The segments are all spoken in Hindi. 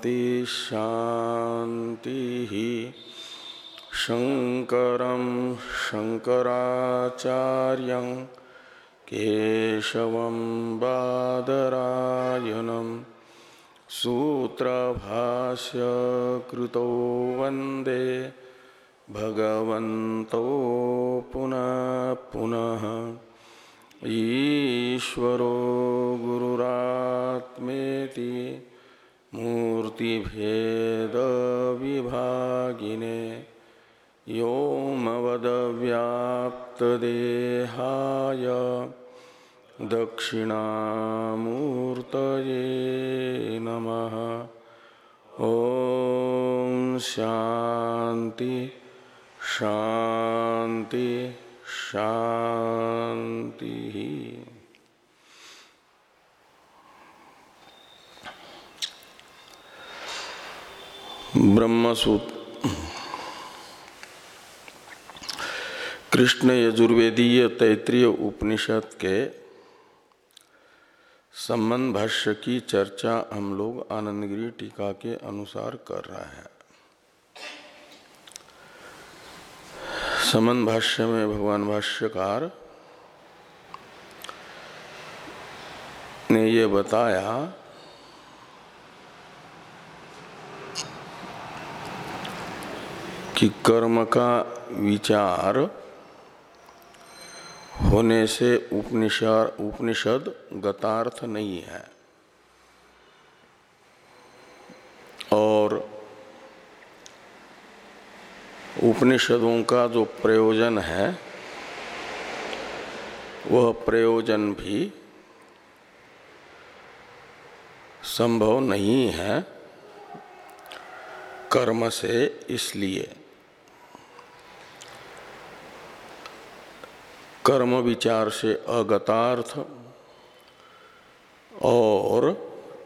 शान्ति शान्तिः शङ्करं शङ्कराचार्यं केशवं बादरायणं। सूत्रभाष्यकृतो वंदे भगवन्तौ पुनः पुनः। ईश्वरो गुरुरात्मेति मूर्तिभेदविभागिने व्योमवदव्याप्तदेहाय दक्षिणामूर्तये नमः। ॐ शान्ति शान्ति शांति ब्रह्मसूत्र। कृष्ण यजुर्वेदीय तैतृय उपनिषद के संबंध भाष्य की चर्चा हम लोग आनंदगिरी टीका के अनुसार कर रहे हैं। समन भाष्य में भगवान भाष्यकार ने ये बताया कि कर्म का विचार होने से उपनिषद उपनिषद गतार्थ नहीं है। और उपनिषदों का जो प्रयोजन है, वह प्रयोजन भी संभव नहीं है कर्म से इसलिए। कर्म विचार से अगतार्थ और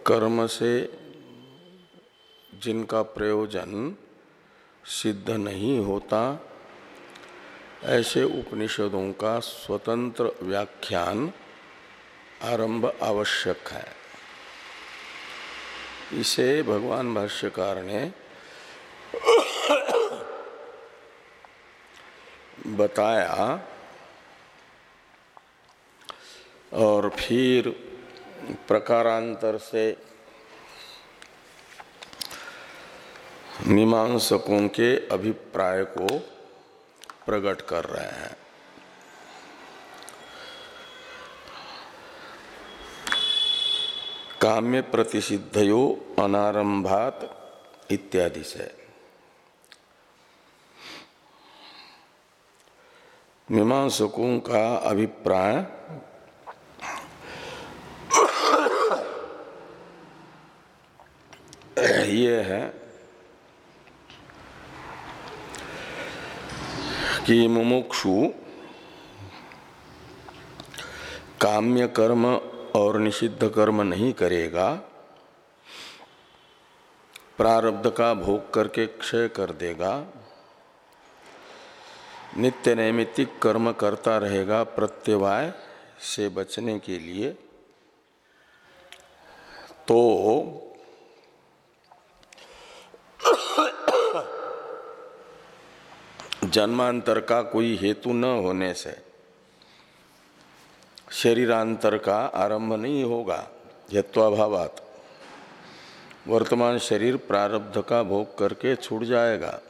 कर्म से जिनका प्रयोजन सिद्ध नहीं होता, ऐसे उपनिषदों का स्वतंत्र व्याख्यान आरंभ आवश्यक है। इसे भगवान भाष्यकार ने बताया और फिर प्रकारांतर से मीमांसकों के अभिप्राय को प्रकट कर रहे हैं। काम्य प्रतिषिद्धयो अनारंभात इत्यादि से। मीमांसकों का अभिप्राय ये है कि मुमुक्षु काम्य कर्म और निषिद्ध कर्म नहीं करेगा, प्रारब्ध का भोग करके क्षय कर देगा, नित्य नैमित्तिक कर्म करता रहेगा प्रत्यवाय से बचने के लिए तो जन्मांतर का कोई हेतु न होने से शरीरांतर का आरंभ नहीं होगा, यत्वाभावात। वर्तमान शरीर प्रारब्ध का भोग करके छूट जाएगा।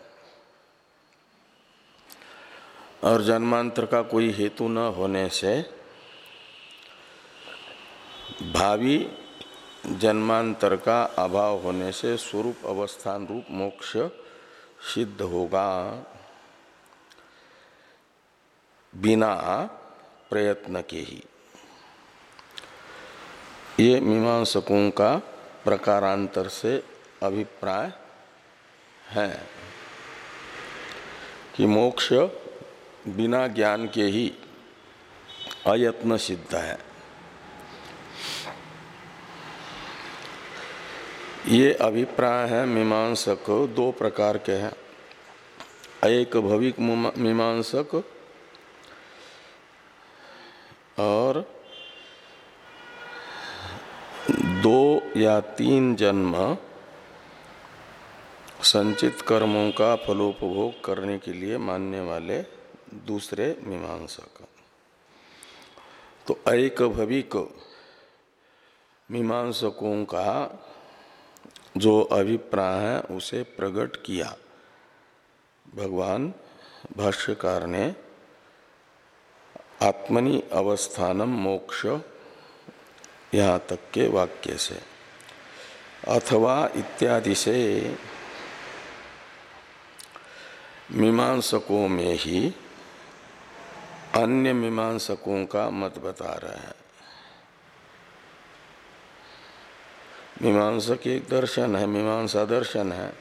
और जन्मांतर का कोई हेतु न होने से भावी जन्मांतर का अभाव होने से स्वरूप अवस्थान रूप मोक्ष सिद्ध होगा। बिना प्रयत्न के ही। ये मीमांसकों का प्रकारांतर से अभिप्राय है कि मोक्ष बिना ज्ञान के ही अयत्न सिद्ध है। ये अभिप्राय है मीमांसक दो प्रकार के हैं। एक भविक मीमांसक और दो या तीन जन्म संचित कर्मों का फलोपभोग करने के लिए मानने वाले दूसरे मीमांसक। तो एक भविक मीमांसकों का जो अभिप्राय है, उसे प्रकट किया। भगवान भाष्यकार ने, आत्मनि अवस्थानम मोक्ष, यहाँ तक के वाक्य से। अथवा इत्यादि से मीमांसकों में ही अन्य मीमांसकों का मत बता रहे हैं। मीमांसक एक दर्शन है, मीमांसा दर्शन है।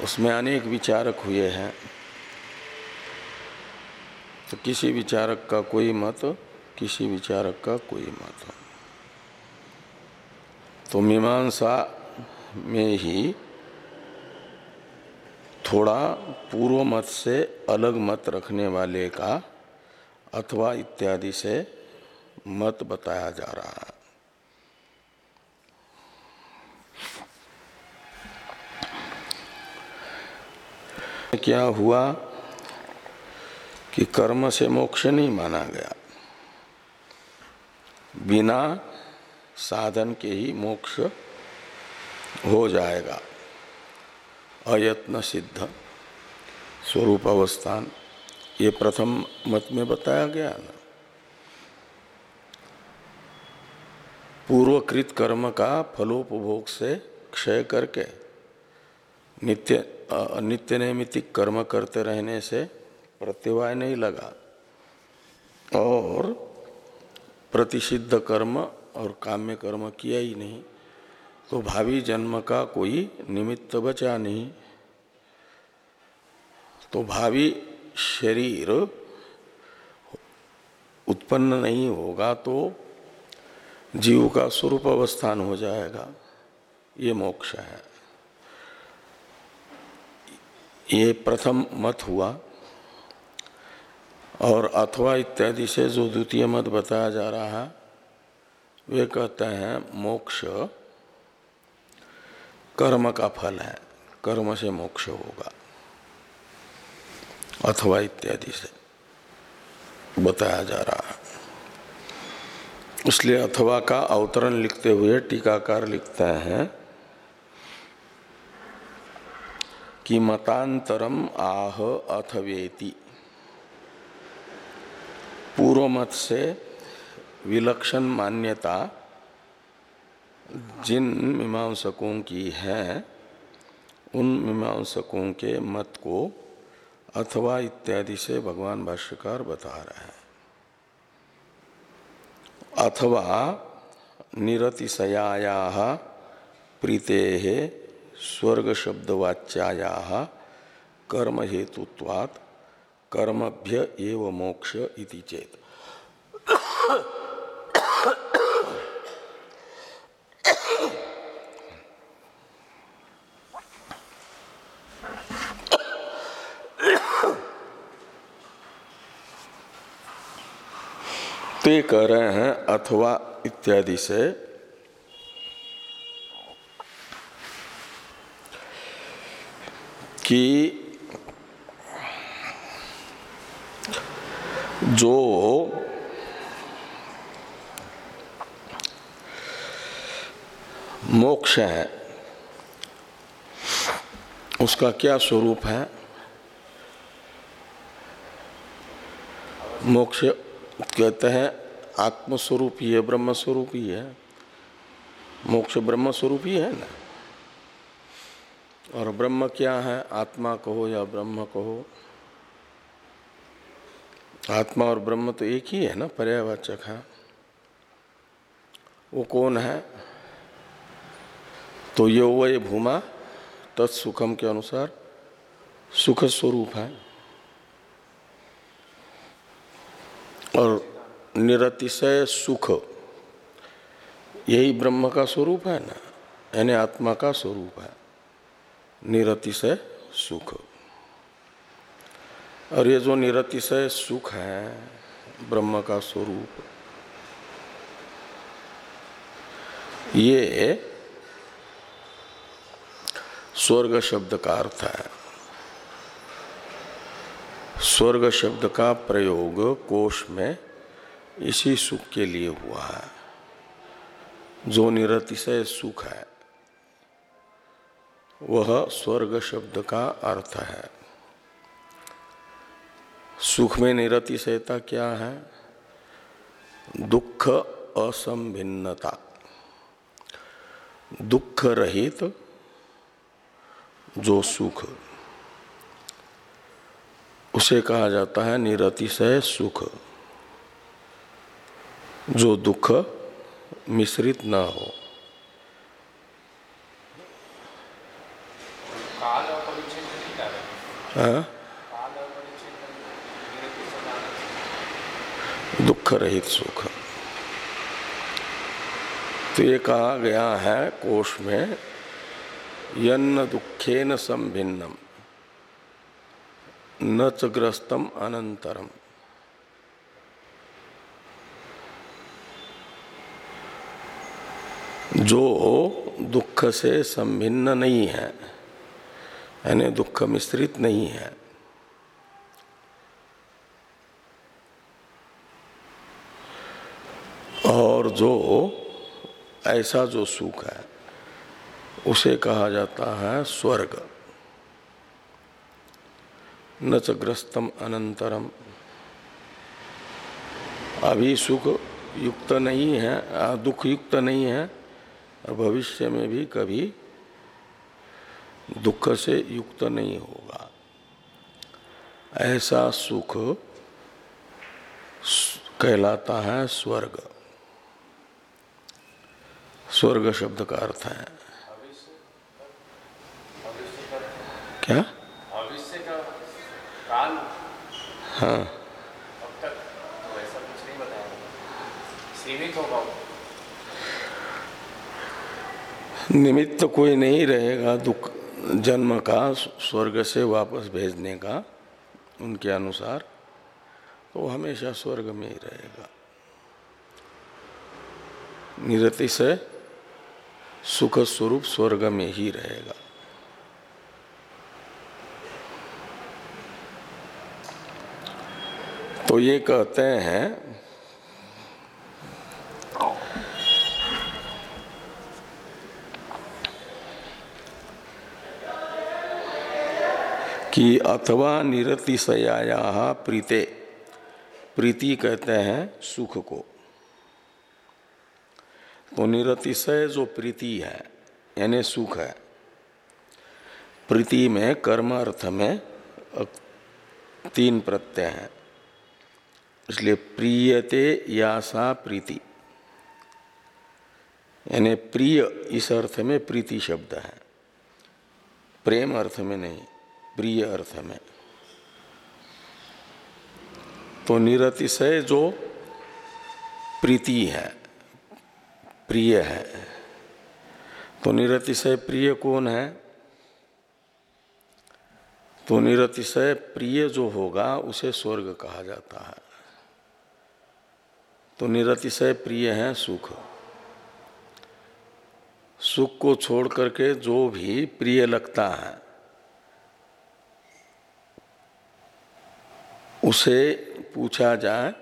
उसमें अनेक विचारक हुए हैं। तो किसी विचारक का कोई मत, किसी विचारक का कोई मत। तो मीमांसा में ही थोड़ा पूर्व मत से अलग मत रखने वाले का अथवा इत्यादि से मत बताया जा रहा है। क्या हुआ कि कर्म से मोक्ष नहीं माना गया? बिना साधन के ही मोक्ष हो जाएगा। अयत्न सिद्ध स्वरूप अवस्थान, ये प्रथम मत में बताया गया ना। पूर्वकृत कर्म का फलोपभोग से क्षय करके नित्य नित्य नैमितिक कर्म करते रहने से प्रत्यवाय नहीं लगा। और प्रतिषिद्ध कर्म और काम्य कर्म किया ही नहीं तो भावी जन्म का कोई निमित्त बचा नहीं। तो भावी शरीर उत्पन्न नहीं होगा तो जीव का स्वरूप अवस्थान हो जाएगा। ये मोक्ष है। ये प्रथम मत हुआ। और अथवा इत्यादि से जो द्वितीय मत बताया जा रहा है वे कहते हैं, मोक्ष कर्म का फल है। कर्म से मोक्ष होगा। अथवा इत्यादि से बताया जा रहा। है इसलिए अथवा का अवतरण लिखते हुए टीकाकार लिखते हैं कि मतांतरम आह अथवेति। पूर्व मत से विलक्षण मान्यता जिन मीमांसकों की है, उन मीमांसकों के मत को अथवा इत्यादि से भगवान भाष्यकार बता रहे हैं। अथवा निरतिशयाया प्रीते स्वर्ग शब्दवाच्याया कर्म हेतुत्वात् कर्मभ्य एव मोक्ष इति चेत। ते कह रहे हैं अथवा इत्यादि से कि जो मोक्ष है, उसका क्या स्वरूप है? मोक्ष कहते हैं आत्मस्वरूप ही है ब्रह्म स्वरूप ही है। मोक्ष ब्रह्म स्वरूप ही है ना? और ब्रह्म क्या है? आत्मा कहो या ब्रह्म कहो? आत्मा और ब्रह्म तो एक ही है ना पर्यावाचक है। वो कौन है? तो यो वह भूमा तत्सुखम के अनुसार सुख स्वरूप है। और निरतिशय सुख, यही ब्रह्म का स्वरूप है ना? यानी आत्मा का स्वरूप है। निरतिशय सुख। और ये जो निरतिशय सुख है, ब्रह्म का स्वरूप, ये स्वर्ग शब्द का अर्थ है। स्वर्ग शब्द का प्रयोग कोश में इसी सुख के लिए हुआ है। जो निरतिशय सुख है वह स्वर्ग शब्द का अर्थ है। सुख में निरतिशयता क्या है? दुख असंभिन्नता। दुख रहित जो सुख, उसे कहा जाता है निरतिशय सुख। जो दुख मिश्रित न हो। दुख रहित सुख। तो ये कहा गया है कोष में, यन्न दुखे न संभिन्नम, न च ग्रस्तम अनंतरम जो दुख से संभिन्न नहीं है यानी दुख मिश्रित नहीं है। और जो ऐसा जो सुख है, उसे कहा जाता है स्वर्ग। न च ग्रस्तम अनंतरम। अभी सुख युक्त नहीं है दुख युक्त नहीं है, और भविष्य में भी कभी दुख से युक्त नहीं होगा। ऐसा सुख कहलाता है स्वर्ग। स्वर्ग शब्द का अर्थ है। क्या? हाँ। अब तक तो ऐसा कुछ नहीं बताया। सीमित होगा निमित्त कोई नहीं रहेगा दुख। जन्म का, स्वर्ग से वापस भेजने का उनके अनुसार तो हमेशा स्वर्ग में ही रहेगा। निरति से सुख स्वरूप स्वर्ग में ही रहेगा। तो ये कहते हैं कि अथवा निरतिशया प्रीते। प्रीति कहते हैं सुख को। तो निरतिशय जो प्रीति है, यानी सुख है, प्रीति में कर्म अर्थ में तीन प्रत्यय हैं। इसलिए प्रियते या सा प्रीति। यानी प्रिय इस अर्थ में प्रीति शब्द है। प्रेम अर्थ में नहीं। प्रिय अर्थ में। तो निरतिशय जो प्रीति है, प्रिय है तो निरतिशय प्रिय कौन है? तो निरतिशय प्रिय जो होगा, उसे स्वर्ग कहा जाता है। तो निरतिशय प्रिय है सुख। सुख को छोड़ करके जो भी प्रिय लगता है उसे पूछा जाए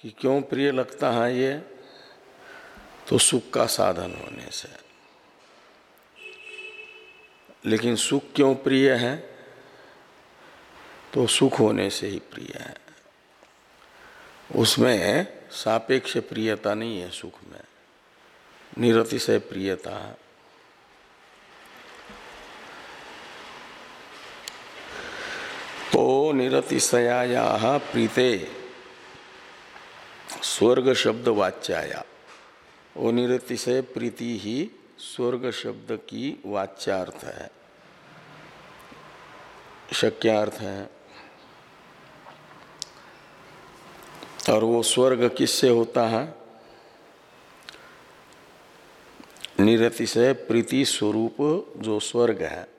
कि क्यों प्रिय लगता है ये तो सुख का साधन होने से। लेकिन सुख क्यों प्रिय है? तो सुख होने से ही प्रिय है। उसमें सापेक्ष प्रियता नहीं है सुख में। निरतिशय प्रियता है। तो निरतिशया प्रीते। स्वर्ग शब्द वाच्याया वो निरतिशय प्रीति ही स्वर्ग शब्द की वाच्यार्थ है। शक्यार्थ है। और वो स्वर्ग किससे होता है? निरतिशय प्रीति स्वरूप जो स्वर्ग है।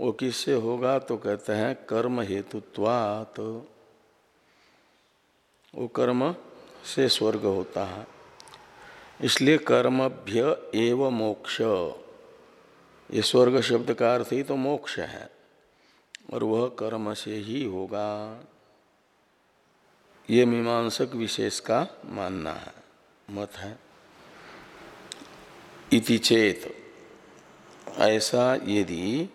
वो किससे होगा? तो कहते हैं कर्म हेतुत्वात। वो कर्म से स्वर्ग होता है। इसलिए कर्मभ्य एव मोक्ष। ये स्वर्ग शब्द का अर्थ ही तो मोक्ष है, और वह कर्म से ही होगा। ये मीमांसक विशेष का मानना है, मत है। इति चेत। ऐसा यदि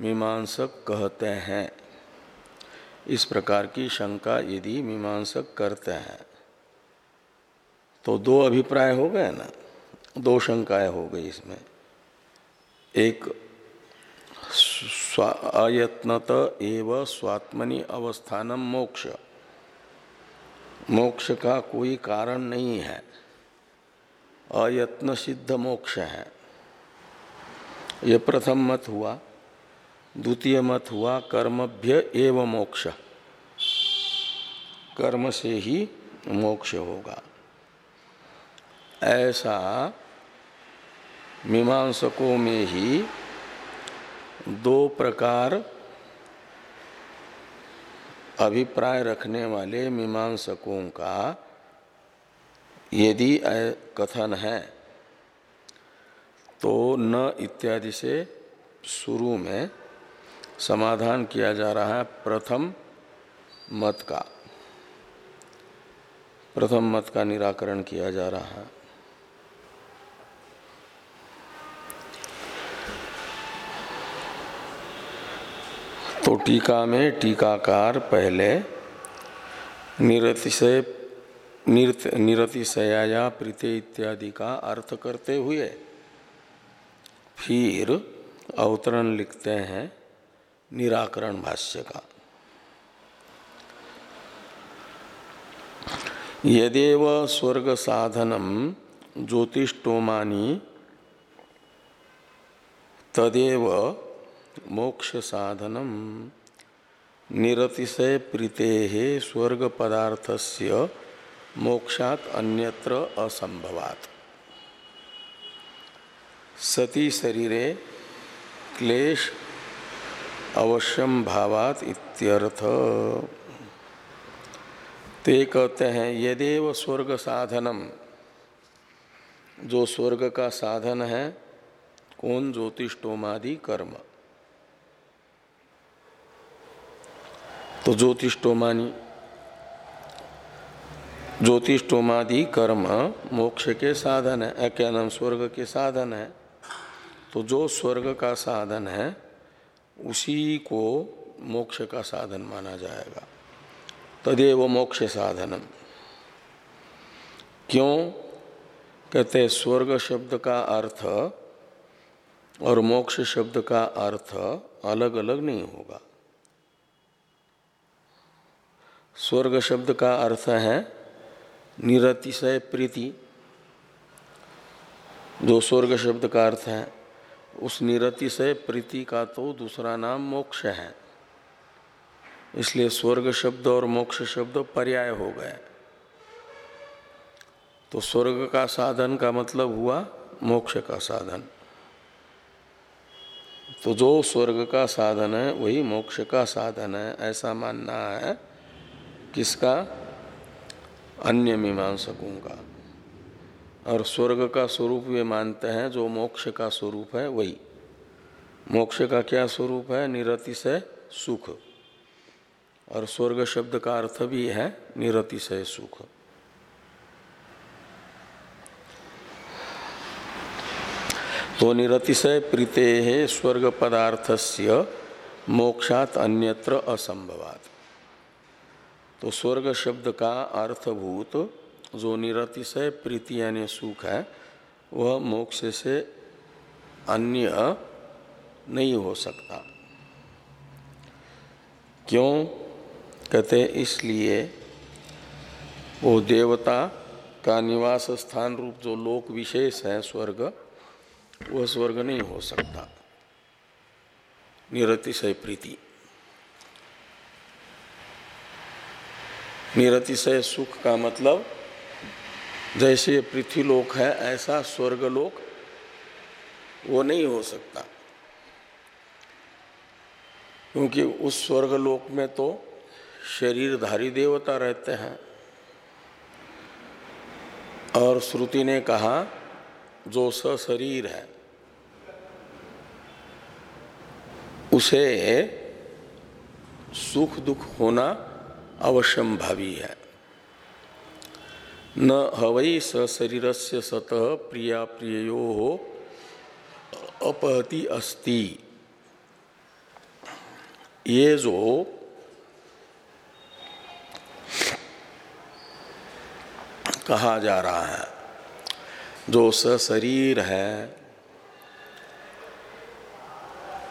मीमांसक कहते हैं। इस प्रकार की शंका यदि मीमांसक करते हैं तो दो अभिप्राय हो गए ना? दो शंकाएँ हो गई इसमें। एक अयत्नत एव स्वात्मनि अवस्थानम मोक्ष। मोक्ष का कोई कारण नहीं है। अयत्न सिद्ध मोक्ष है। यह प्रथम मत हुआ। द्वितीय मत हुआ कर्मभ्य एव मोक्ष। कर्म से ही मोक्ष होगा। ऐसा मीमांसकों में ही दो प्रकार अभिप्राय रखने वाले मीमांसकों का यदि कथन है तो न इत्यादि से शुरू में समाधान किया जा रहा है प्रथम मत का। प्रथम मत का निराकरण किया जा रहा है। तो टीका में टीकाकार पहले निरतिशय, निरत निरतिशया प्रीते इत्यादि का अर्थ करते हुए फिर अवतरण लिखते हैं। निराकरण भाष्य का। यदेव स्वर्ग साधनम ज्योतिषोमानी तदेव मोक्ष साधनम निरतिशय प्रीते स्वर्ग पदार्थस्य मोक्षात अन्यत्र असंभवात सती शरीरे क्लेश अवश्यम भावात इत्यर्थ। ते कहते हैं, यदेव स्वर्ग साधनम जो स्वर्ग का साधन है, कौन ज्योतिषोमादि कर्म। तो ज्योतिषोमानी ज्योतिषोमादि कर्म मोक्ष के साधन है क्या नाम, स्वर्ग के साधन है। तो जो स्वर्ग का साधन है उसी को मोक्ष का साधन माना जाएगा। तदेव मोक्ष साधनम। क्यों? कहते स्वर्ग शब्द का अर्थ और मोक्ष शब्द का अर्थ अलग अलग नहीं होगा। स्वर्ग शब्द का अर्थ है निरतिशय प्रीति। जो स्वर्ग शब्द का अर्थ है उस निरति से प्रीति का तो दूसरा नाम मोक्ष है। इसलिए स्वर्ग शब्द और मोक्ष शब्द पर्याय हो गए। तो स्वर्ग का साधन का मतलब हुआ मोक्ष का साधन। तो जो स्वर्ग का साधन है, वही मोक्ष का साधन है, ऐसा मानना है किसका? अन्य मीमांसकों का। और स्वर्ग का स्वरूप वे मानते हैं, जो मोक्ष का स्वरूप है, वही। मोक्ष का क्या स्वरूप है? निरतिशय सुख। और स्वर्ग शब्द का अर्थ भी है निरतिशय सुख। तो निरतिशय प्रीते है स्वर्ग पदार्थस्य मोक्षात अन्यत्र असंभवात। तो स्वर्ग शब्द का अर्थभूत जो निरतिशय प्रीति यानी सुख है, वह मोक्ष से अन्य नहीं हो सकता। क्यों? कहते इसलिए वो देवता का निवास स्थान रूप जो लोक विशेष है स्वर्ग, वह स्वर्ग नहीं हो सकता। निरतिशय प्रीति। निरतिशय सुख का मतलब जैसे पृथ्वीलोक है, ऐसा स्वर्गलोक वो नहीं हो सकता। क्योंकि उस स्वर्ग लोक में तो शरीरधारी देवता रहते हैं। और श्रुति ने कहा, जो सशरीर है, उसे सुख दुख होना अवश्यम भावी है। न हवई स शरीर से सतः प्रिया प्रियो अपहति अस्ति। ये जो कहा जा रहा है, जो सशरीर है,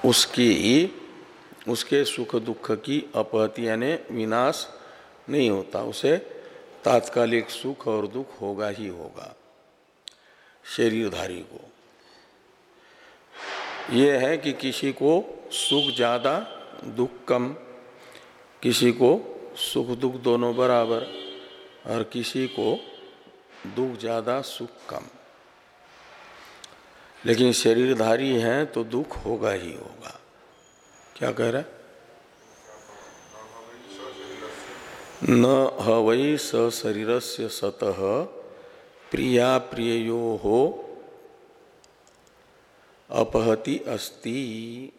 उसकी, उसके सुख दुख की अपहति यानी विनाश नहीं होता, उसे तात्कालिक सुख और दुख होगा ही होगा, शरीरधारी को। ये है कि किसी को सुख ज़्यादा, दुख कम, किसी को सुख दुख दोनों बराबर, और किसी को दुख ज़्यादा, सुख कम। लेकिन शरीरधारी हैं तो दुख होगा ही होगा। क्या कह रहे न हई स शरीर से सतः प्रिया प्रियो हो अपहति अस्ति।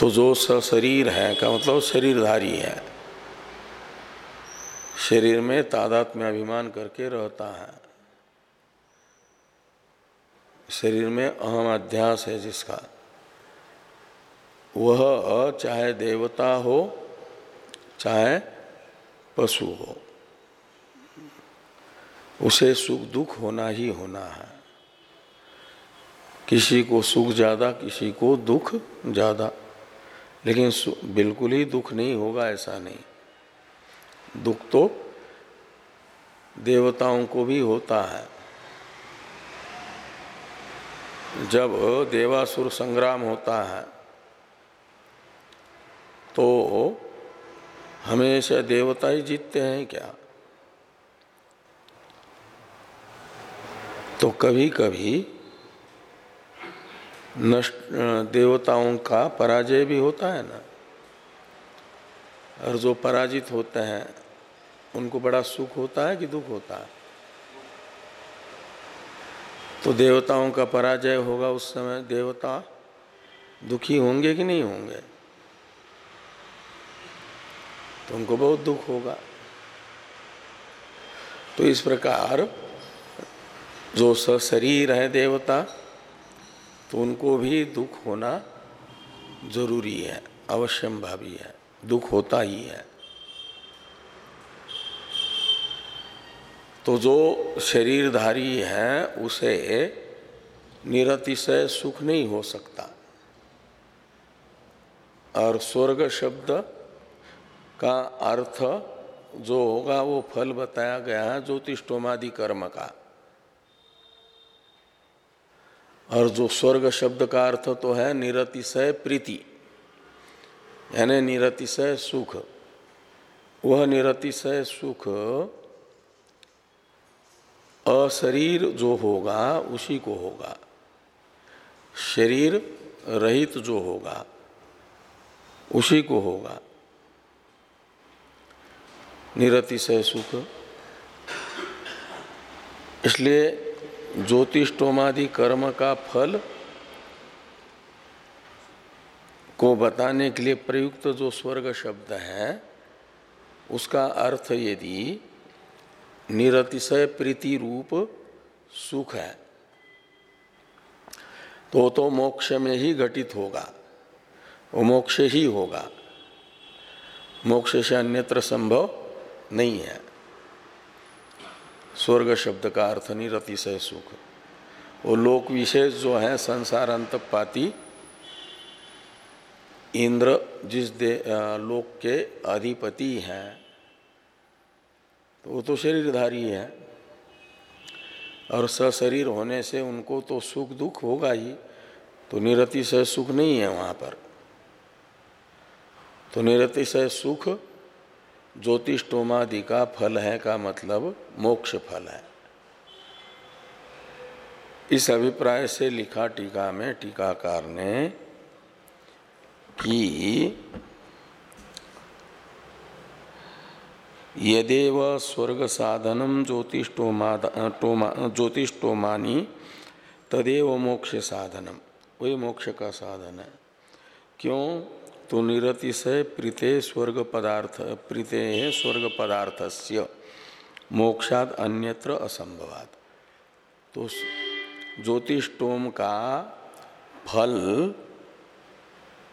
तो जो स शरीर है, का मतलब शरीरधारी है, शरीर में तादात में अभिमान करके रहता है। शरीर में अहम अध्यास है जिसका। वह चाहे देवता हो, चाहे पशु हो, उसे सुख दुख होना ही होना है। किसी को सुख ज़्यादा, किसी को दुख ज़्यादा। लेकिन बिल्कुल ही दुख नहीं होगा, ऐसा नहीं। दुख तो देवताओं को भी होता है। जब देवासुर संग्राम होता है तो हमेशा देवता ही जीतते हैं क्या? तो कभी कभी नष्ट, देवताओं का पराजय भी होता है ना? और जो पराजित होते हैं, उनको बड़ा सुख होता है कि दुख होता है? तो देवताओं का पराजय होगा उस समय। देवता दुखी होंगे कि नहीं होंगे? तो उनको बहुत दुख होगा। तो इस प्रकार जो सशरीर है देवता तो उनको भी दुख होना ज़रूरी है अवश्यम भावी है। दुख होता ही है। तो जो शरीरधारी है, उसे निरतिशय सुख नहीं हो सकता। और स्वर्ग शब्द का अर्थ जो होगा, वो फल बताया गया है ज्योतिषोमादि कर्म का। और जो स्वर्ग शब्द का अर्थ तो है निरतिशय प्रीति, यानी निरतिशय सुख। वह निरतिशय सुख अशरीर जो होगा, उसी को होगा। शरीर रहित जो होगा, उसी को होगा। निरतिशय सुख। इसलिए ज्योतिषोमादि कर्म का फल को बताने के लिए प्रयुक्त जो स्वर्ग शब्द है, उसका अर्थ यदि निरतिशय प्रीति रूप सुख है। तो तो मोक्ष में ही घटित होगा। वो मोक्ष ही होगा। मोक्ष से अन्यत्र संभव नहीं है। स्वर्ग शब्द का अर्थ निरतिशय सुख। वो लोक विशेष जो है, संसार अंतपाती इंद्र जिस दे लोक के अधिपति हैं। तो वो तो शरीरधारी है। और सशरीर होने से उनको तो सुख दुख होगा ही। तो निरतिशय सुख नहीं है वहाँ पर। तो निरतिशय सुख ज्योतिषोमादि का फल है का मतलब मोक्ष फल है। इस अभिप्राय से लिखा टीका में टीकाकार ने कि यदेव स्वर्ग साधनम ज्योतिषोमा ज्योतिषोमानी तदेव मोक्ष साधनम वही मोक्ष का साधन है। क्यों? तो निरतिशय प्रीते स्वर्ग पदार्थ, प्रीते स्वर्ग पदार्थस्य। मोक्षाद अन्यत्र असंभवात तो ज्योतिषोम का फल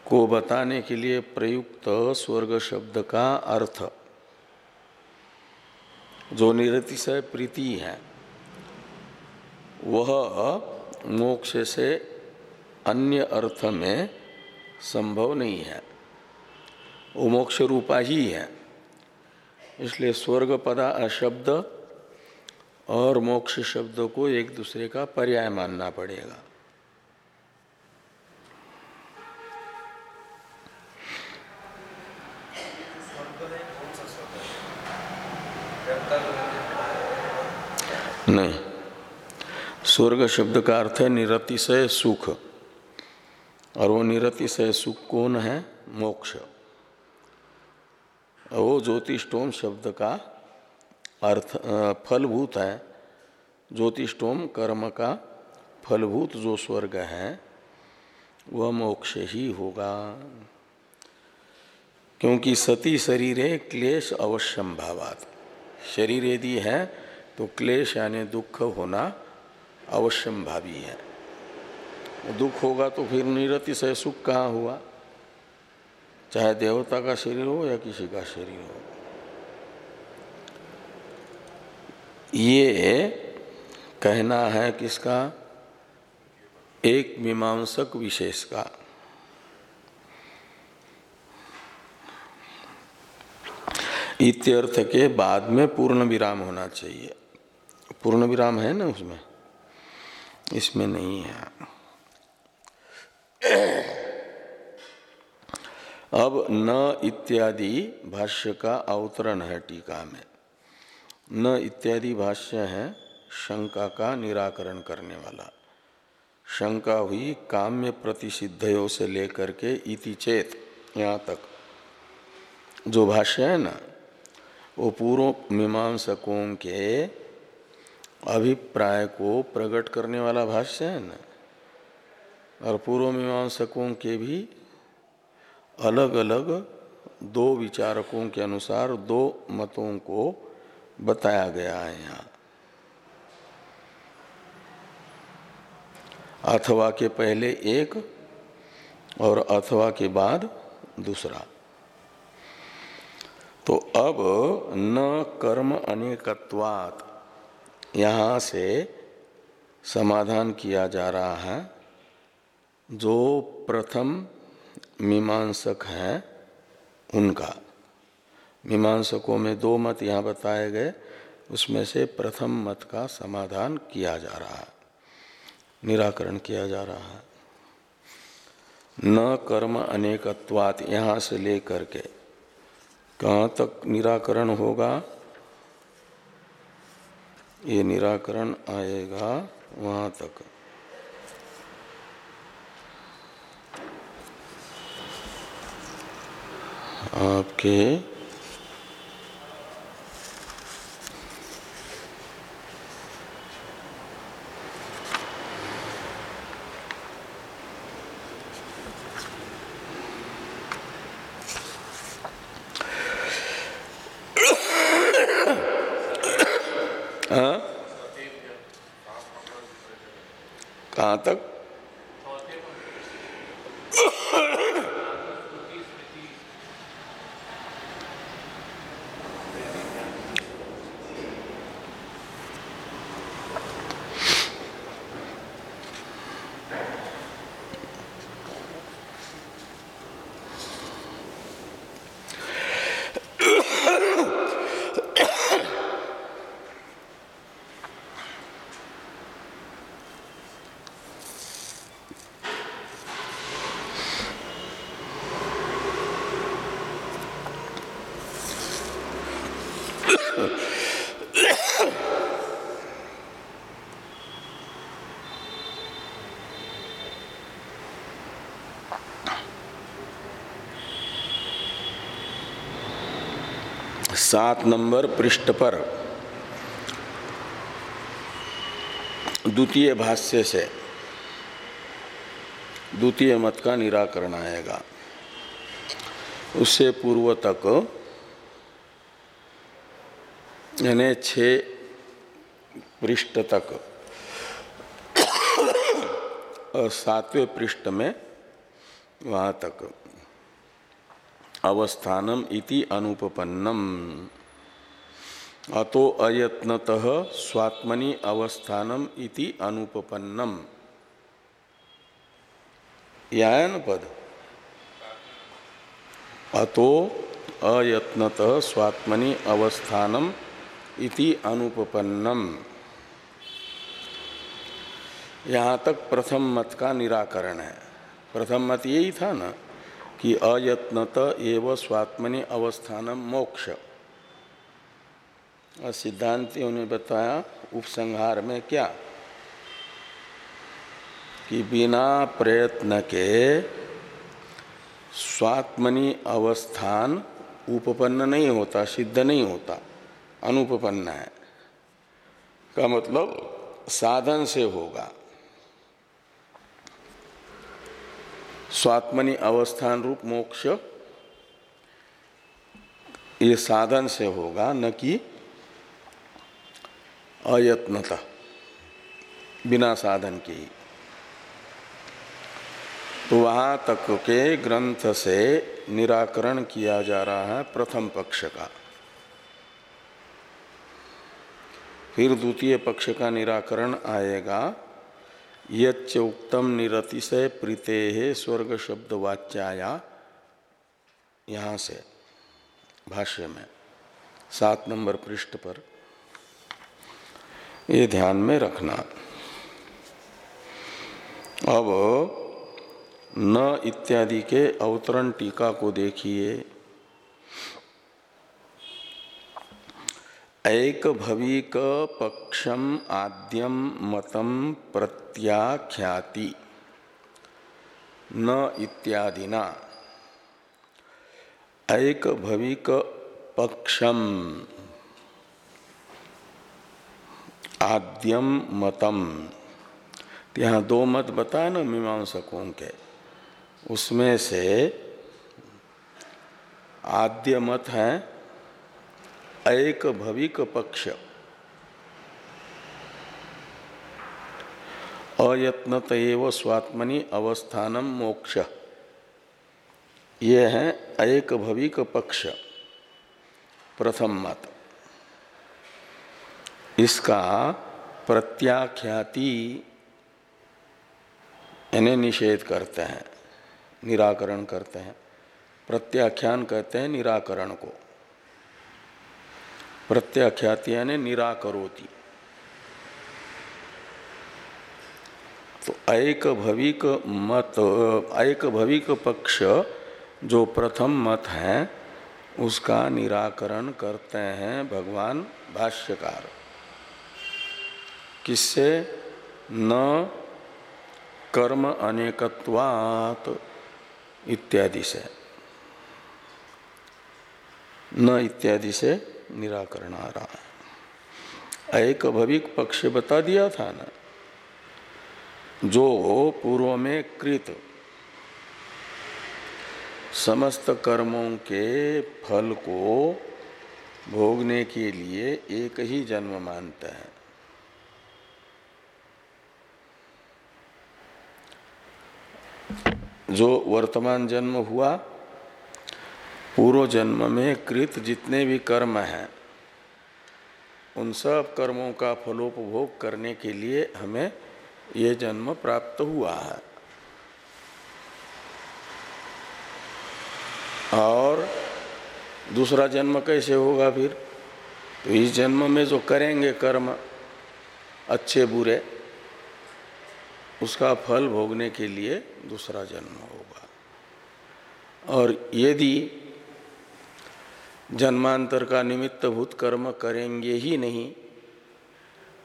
को बताने के लिए प्रयुक्त स्वर्ग शब्द का अर्थ। जो निरतिशय प्रीति है, वह मोक्ष से अन्य अर्थ में संभव नहीं है। वो मोक्ष रूपा ही है। इसलिए स्वर्ग पदा शब्द और मोक्ष शब्द को एक दूसरे का पर्याय मानना पड़ेगा। नहीं। स्वर्ग शब्द का अर्थ है निरतिशय सुख। और वो निरतिशय सुख कौन है? मोक्ष। वो ज्योतिषोम शब्द का अर्थ फलभूत है। ज्योतिषोम कर्म का फलभूत जो स्वर्ग है, वह मोक्ष ही होगा। क्योंकि सती शरीर क्लेश अवश्यम भावात। शरीर यदि है तो क्लेश यानी दुख होना अवश्यम भावी है। दुख होगा तो फिर निरति से सुख कहाँ हुआ? चाहे देवता का शरीर हो या किसी का शरीर हो। ये कहना है किसका? एक मीमांसक विशेष का। इत्यर्थ के बाद में पूर्ण विराम होना चाहिए। पूर्ण विराम है ना उसमें? इसमें नहीं है। अब न इत्यादि भाष्य का अवतरण है टीका में। न इत्यादि भाष्य है शंका का निराकरण करने वाला। शंका हुई काम्य प्रतिषिद्धयों से लेकर के इति चेत यहाँ तक। जो भाष्य है ना, वो पूर्व मीमांसकों के अभिप्राय को प्रकट करने वाला भाष्य है ना? और पूर्व मीमांसकों के भी अलग अलग दो विचारकों के अनुसार दो मतों को बताया गया है यहाँ। अथवा के पहले एक और अथवा के बाद दूसरा। तो अब न कर्म अनेकत्वात् यहाँ से समाधान किया जा रहा है। जो प्रथम मीमांसक हैं, उनका। मीमांसकों में दो मत यहाँ बताए गए, उसमें से प्रथम मत का समाधान किया जा रहा है। निराकरण किया जा रहा है। न कर्म अनेकत्वात यहाँ से लेकर के कहाँ तक निराकरण होगा ये निराकरण आएगा वहाँ तक। आपके हाँ कहाँ तक सात नंबर पृष्ठ पर। द्वितीय भाष्य से। द्वितीय मत का निराकरण आएगा। उससे पूर्व तक, यानी छ पृष्ठ तक, और सातवें पृष्ठ में, वहाँ तक। अवस्थानम इति अनुपपन्नम। अतो अयत्नतः स्वात्मनि अवस्थानम इति अनुपपन्नम। यान पद अतो अयत्नतः स्वात्मनि अवस्थानम इति अनुपपन्नम। यहाँ तक प्रथम मत का निराकरण है। प्रथम मत यही था ना? कि अयत्नत एव स्वात्मनि अवस्थानम मोक्ष। सिद्धांतियों ने बताया उपसंहार में क्या? कि बिना प्रयत्न के स्वात्मनि अवस्थान उपपन्न नहीं होता, सिद्ध नहीं होता, अनुपपन्न है। का मतलब साधन से होगा। स्वात्मनि अवस्थान रूप मोक्ष ये साधन से होगा, न कि अयत्नता, बिना साधन के ही। तो वहाँ तक के ग्रंथ से निराकरण किया जा रहा है प्रथम पक्ष का। फिर द्वितीय पक्ष का निराकरण आएगा यच्च उक्तम निरतिशय प्रीते है स्वर्ग शब्द वाच्याया यहाँ से भाष्य में, सात नंबर पृष्ठ पर। ये ध्यान में रखना। अब न इत्यादि के अवतरण टीका को देखिए। एक भविक पक्षम आद्यम मतम प्रत्याख्याति। न इत्यादिना। एक भविक पक्षम आद्यम मतम यहाँ दो मत बताए ना मीमांसकों के। उसमें से आद्य मत है एक भविक पक्ष। अयत्नत स्वात्मनि अवस्थानम मोक्ष। ये है एक भविक पक्ष। प्रथम मत। इसका प्रत्याख्याति यानी निषेध करते हैं, निराकरण करते हैं। प्रत्याख्यान कहते हैं निराकरण को। प्रत्याख्याति यानी निराकरोति। तो एक भविक मत एक भविक पक्ष जो प्रथम मत है, उसका निराकरण करते हैं भगवान भाष्यकार। किससे? न कर्म अनेकत्वात इत्यादि से। न इत्यादि से निराकरण आ रहा है एक भविक पक्ष बता दिया था ना, जो पूर्व में कृत। समस्त कर्मों के फल को भोगने के लिए एक ही जन्म मानते हैं। जो वर्तमान जन्म हुआ पूर्व जन्म में कृत जितने भी कर्म हैं, उन सब कर्मों का फलोपभोग करने के लिए हमें ये जन्म प्राप्त हुआ है। और दूसरा जन्म कैसे होगा फिर? तो इस जन्म में जो करेंगे कर्म, अच्छे बुरे, उसका फल भोगने के लिए दूसरा जन्म होगा। और यदि जन्मांतर का निमित्त भूत कर्म करेंगे ही नहीं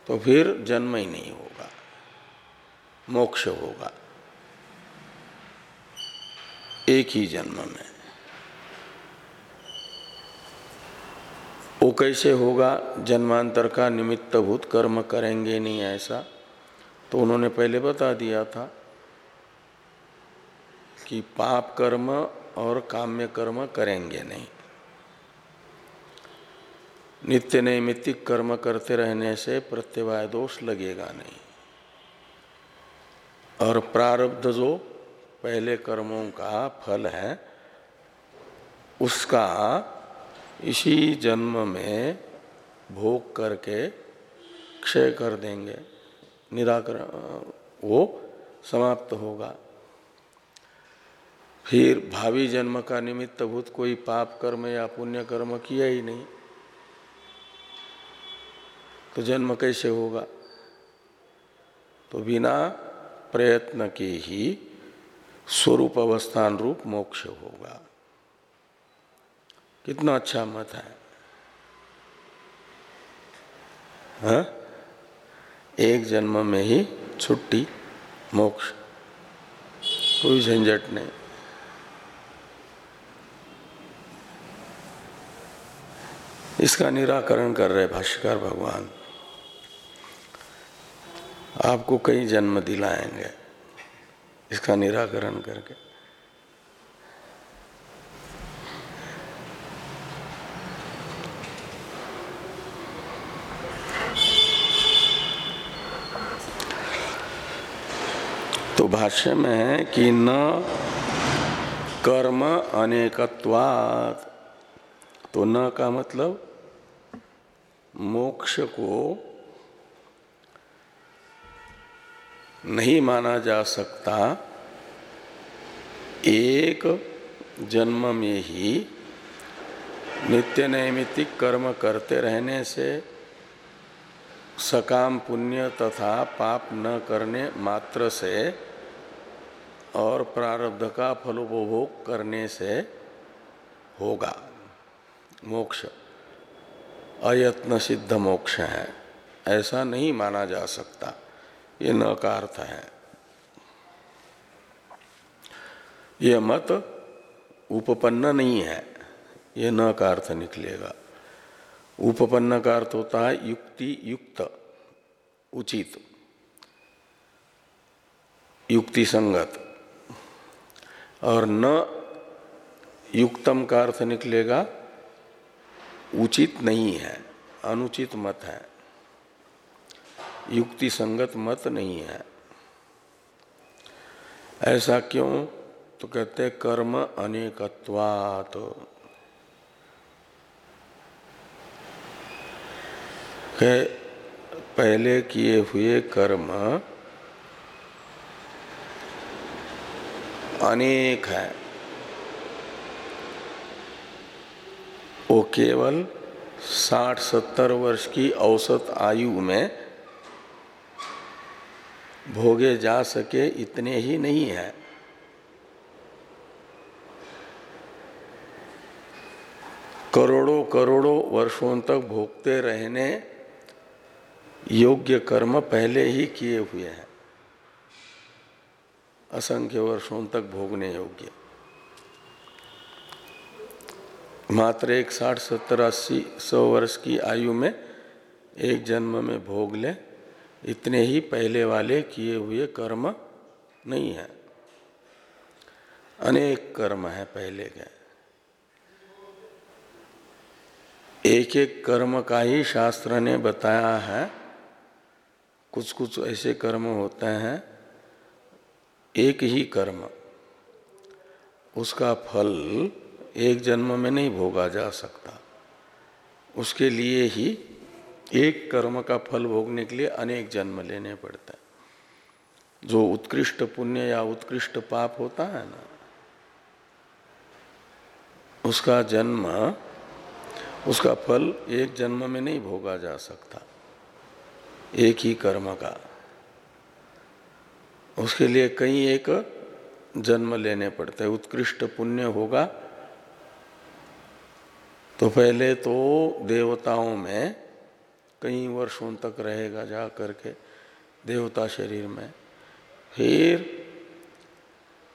तो फिर जन्म ही नहीं होगा, मोक्ष होगा। एक ही जन्म में। वो कैसे होगा? जन्मांतर का निमित्त भूत कर्म करेंगे नहीं ऐसा तो उन्होंने पहले बता दिया था कि पाप कर्म और काम्य कर्म करेंगे नहीं। नित्य नैमित्तिक कर्म करते रहने से प्रत्यवाय दोष लगेगा नहीं। और प्रारब्ध जो पहले कर्मों का फल है, उसका इसी जन्म में भोग करके क्षय कर देंगे। निराकरण, वो समाप्त होगा। फिर भावी जन्म का निमित्त भूत कोई पाप कर्म या पुण्य कर्म किया ही नहीं। तो जन्म कैसे होगा? तो बिना प्रयत्न के ही स्वरूप अवस्थान रूप मोक्ष होगा। कितना अच्छा मत है। हा? एक जन्म में ही छुट्टी, मोक्ष। कोई झंझट नहीं। इसका निराकरण कर रहे भाष्यकार भगवान। आपको कई जन्म दिलाएँगे इसका निराकरण करके। तो भाष्य में है कि न कर्म अनेकत्वात्। तो न का मतलब मोक्ष को नहीं माना जा सकता। एक जन्म में ही नित्य नैमित्तिक कर्म करते रहने से सकाम पुण्य तथा पाप न करने मात्र से और प्रारब्ध का फलोपभोग करने से होगा। मोक्ष। अयत्न सिद्ध मोक्ष है। ऐसा नहीं माना जा सकता। ये न का अर्थ है। यह मत उपपन्न नहीं है, ये न का अर्थ निकलेगा। उपपन्न का अर्थ होता है युक्ति युक्त, उचित युक्ति संगत और न युक्तम का अर्थ निकलेगा, उचित नहीं है, अनुचित मत है। युक्ति संगत मत नहीं है। ऐसा क्यों? तो कहते कर्म अनेकत्वात। के पहले किए हुए कर्म अनेक है। वो केवल साठ सत्तर वर्ष की औसत आयु में भोगे जा सके इतने ही नहीं है। करोड़ों करोड़ों वर्षों तक भोगते रहने योग्य कर्म पहले ही किए हुए हैं। असंख्य वर्षों तक भोगने योग्य। मात्र एक साठ, सत्तर, अस्सी, सौ वर्ष की आयु में एक जन्म में भोग ले। इतने ही पहले वाले किए हुए कर्म नहीं है। अनेक कर्म है पहले के। एक एक कर्म का ही शास्त्र ने बताया है। कुछ कुछ ऐसे कर्म होते हैं। एक ही कर्म। उसका फल एक जन्म में नहीं भोगा जा सकता। उसके लिए ही एक कर्म का फल भोगने के लिए अनेक जन्म लेने पड़ते हैं। जो उत्कृष्ट पुण्य या उत्कृष्ट पाप होता है ना, उसका जन्म, उसका फल एक जन्म में नहीं भोगा जा सकता। एक ही कर्म का। उसके लिए कई एक जन्म लेने पड़ते हैं। उत्कृष्ट पुण्य होगा तो पहले तो देवताओं में कई वर्षों तक रहेगा जा करके देवता शरीर में। फिर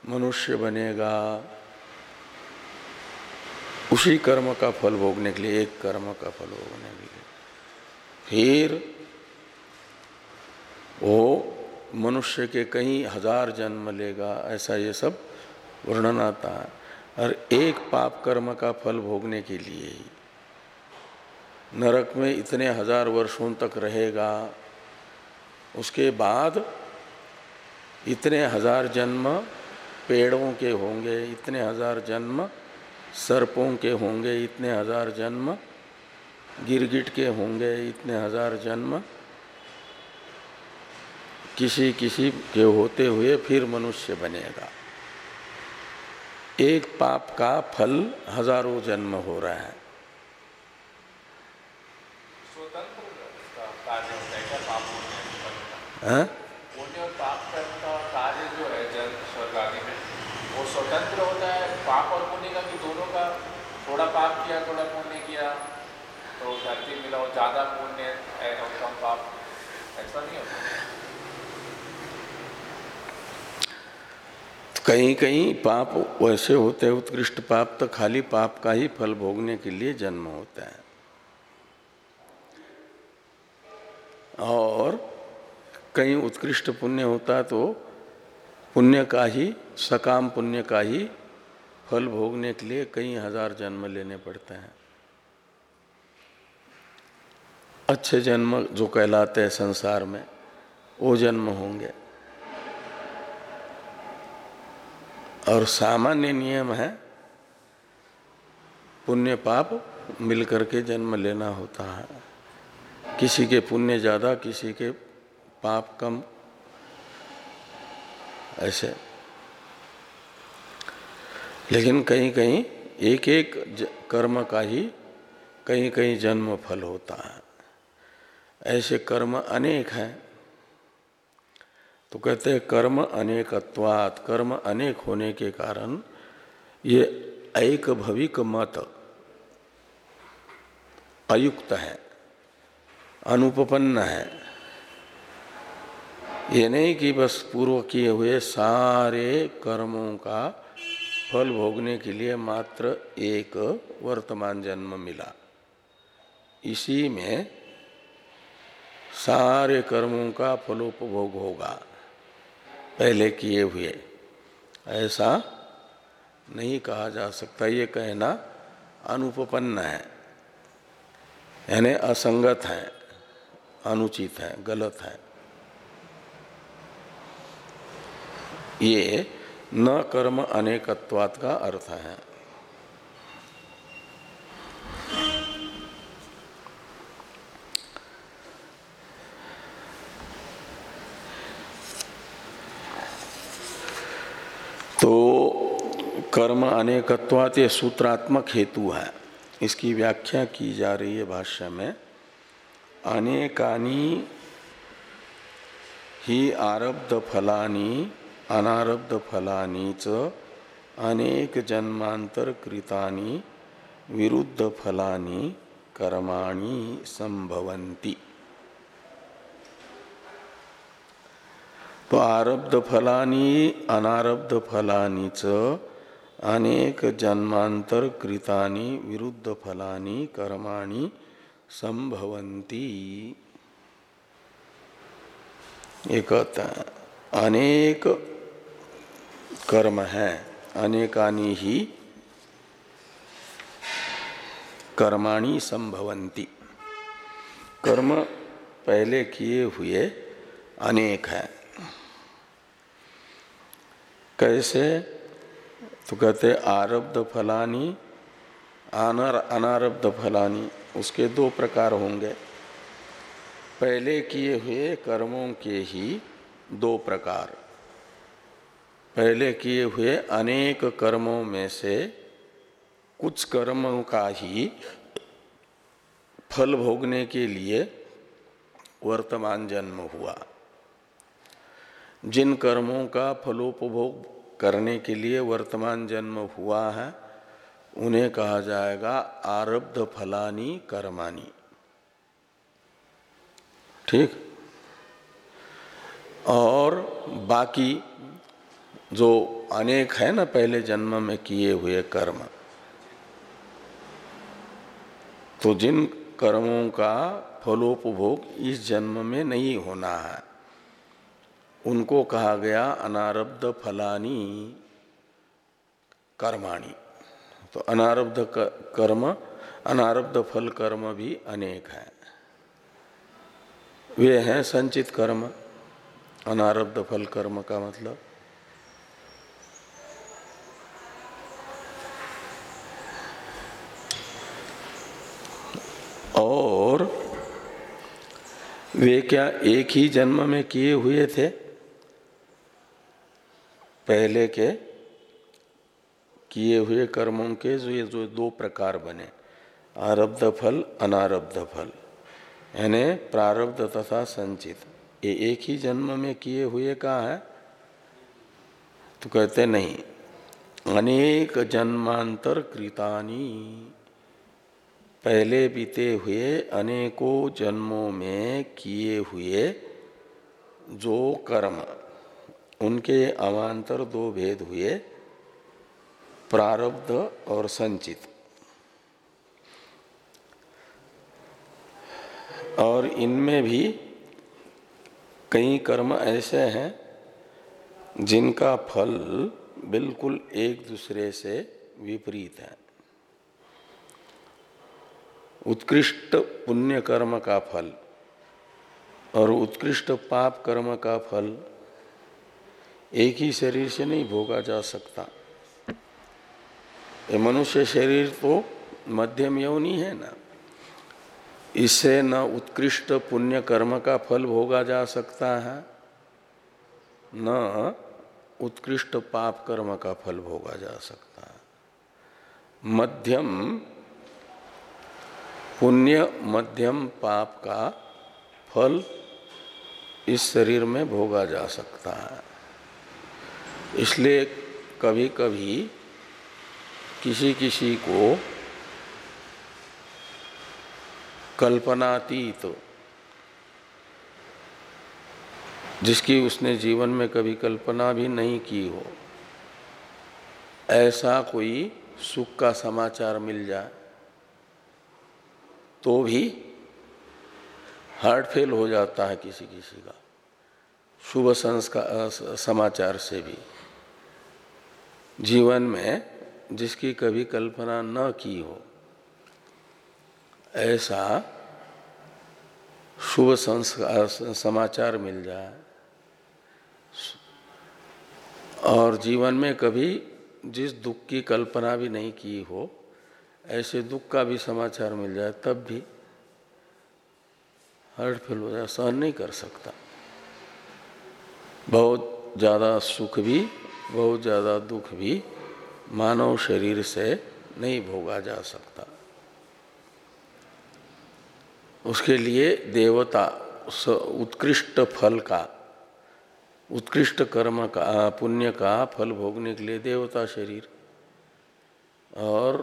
मनुष्य बनेगा। उसी कर्म का फल भोगने के लिए, एक कर्म का फल भोगने के लिए। फिर वो मनुष्य के कई हज़ार जन्म लेगा, ऐसा ये सब वर्णन आता है। और एक पाप कर्म का फल भोगने के लिए ही नरक में इतने हज़ार वर्षों तक रहेगा, उसके बाद इतने हज़ार जन्म पेड़ों के होंगे, इतने हज़ार जन्म सर्पों के होंगे, इतने हज़ार जन्म गिरगिट के होंगे, इतने हज़ार जन्म किसी किसी के होते हुए फिर मनुष्य बनेगा। एक पाप का फल हज़ारों जन्म हो रहा है। हाँ? पुण्य और पाप का कार्य जो है जल स्वर्ग आदि में वो स्वतंत्र होता है। पाप और पुण्य का कि दोनों का थोड़ा पाप किया थोड़ा पुण्य किया तो धरती मिला और ज़्यादा पुण्य और कम पाप। ऐसा नहीं होता। कहीं कहीं पाप वैसे होते हैं उत्कृष्ट पाप तो खाली पाप का ही फल भोगने के लिए जन्म होता है और कहीं उत्कृष्ट पुण्य होता तो पुण्य का ही, सकाम पुण्य का ही फल भोगने के लिए कई हज़ार जन्म लेने पड़ते हैं। अच्छे जन्म जो कहलाते हैं संसार में, वो जन्म होंगे। और सामान्य नियम है, पुण्य पाप मिलकर के जन्म लेना होता है। किसी के पुण्य ज़्यादा, किसी के पाप कम, ऐसे। लेकिन कहीं कहीं एक एक कर्म का ही कहीं कहीं जन्म फल होता है। ऐसे कर्म अनेक हैं। तो कहते हैं, कर्म अनेकत्वात, कर्म अनेक होने के कारण ये एक भविक मत अयुक्त है अनुपन्न है। ये नहीं कि बस पूर्व किए हुए सारे कर्मों का फल भोगने के लिए मात्र एक वर्तमान जन्म मिला। इसी में सारे कर्मों का फलोपभोग होगा, पहले किए हुए। ऐसा नहीं कहा जा सकता, ये कहना अनुपन्न है। यानी असंगत है, अनुचित है, गलत है। ये न कर्म अनेकत्वात का अर्थ है। तो कर्म अनेकत्वात ये सूत्रात्मक हेतु है। इसकी व्याख्या की जा रही है भाष्य में। अनेकानी ही आरब्ध फलानी अनारब्ध फलानी च अनेक जन्मांतर कृतानी विरुद्ध फलानी कर्माणि संभवंती. तो आरब्ध फलानी अनारब्ध फलानी च अनेक जन्मांतर कृतानी विरुद्ध फलानी कर्माणि संभवंती. एक अनेक कर्म है। अनेकानी ही कर्माणी संभवंती कर्म पहले किए हुए अनेक है। कैसे? तो कहते, आरब्ध फलानी, अनार, अनारब्ध फलानी, उसके दो प्रकार होंगे। पहले किए हुए कर्मों के ही दो प्रकार। पहले किए हुए अनेक कर्मों में से कुछ कर्मों का ही फल भोगने के लिए वर्तमान जन्म हुआ। जिन कर्मों का फलोपभोग करने के लिए वर्तमान जन्म हुआ है, उन्हें कहा जाएगा आरब्ध फलानी कर्मानी। ठीक? और बाकी जो अनेक है ना पहले जन्म में किए हुए कर्म। तो जिन कर्मों का फलोपभोग इस जन्म में नहीं होना है, उनको कहा गया अनारब्ध फलानी कर्माणी। तो अनारब्ध कर्म, अनारब्ध फल कर्म भी अनेक हैं। वे हैं संचित कर्म, अनारब्ध फल कर्म का मतलब। और वे क्या एक ही जन्म में किए हुए थे? पहले के किए हुए कर्मों के जो ये जो दो प्रकार बने, आरब्ध फल, अनारब्ध फल, यानी प्रारब्ध तथा संचित। ये एक ही जन्म में किए हुए का है? तो कहते नहीं। अनेक जन्मांतर कृतानी पहले बीते हुए अनेकों जन्मों में किए हुए जो कर्म, उनके अवान्तर दो भेद हुए, प्रारब्ध और संचित। और इनमें भी कई कर्म ऐसे हैं जिनका फल बिल्कुल एक दूसरे से विपरीत है। उत्कृष्ट पुण्य कर्म का फल और उत्कृष्ट पाप कर्म का फल एक ही शरीर से नहीं भोगा जा सकता। ये मनुष्य शरीर तो मध्यम यौनी है ना। इससे न उत्कृष्ट पुण्य कर्म का फल भोगा जा सकता है, न उत्कृष्ट पाप कर्म का फल भोगा जा सकता है। मध्यम पुण्य, मध्यम पाप का फल इस शरीर में भोगा जा सकता है। इसलिए कभी कभी किसी किसी को कल्पनातीत तो जिसकी उसने जीवन में कभी कल्पना भी नहीं की हो, ऐसा कोई सुख का समाचार मिल जाए। तो भी हार्ट फेल हो जाता है किसी किसी का। शुभ संस्कार समाचार से भी। जीवन में जिसकी कभी कल्पना न की हो, ऐसा शुभ संस्कार समाचार मिल जाए। और जीवन में कभी जिस दुख की कल्पना भी नहीं की हो ऐसे दुख का भी समाचार मिल जाए, तब भी हर्ट फेल हो जाए, सहन नहीं कर सकता। बहुत ज़्यादा सुख भी, बहुत ज़्यादा दुख भी मानव शरीर से नहीं भोगा जा सकता। उसके लिए देवता, उस उत्कृष्ट फल का, उत्कृष्ट कर्म का, पुण्य का फल भोगने के लिए देवता शरीर। और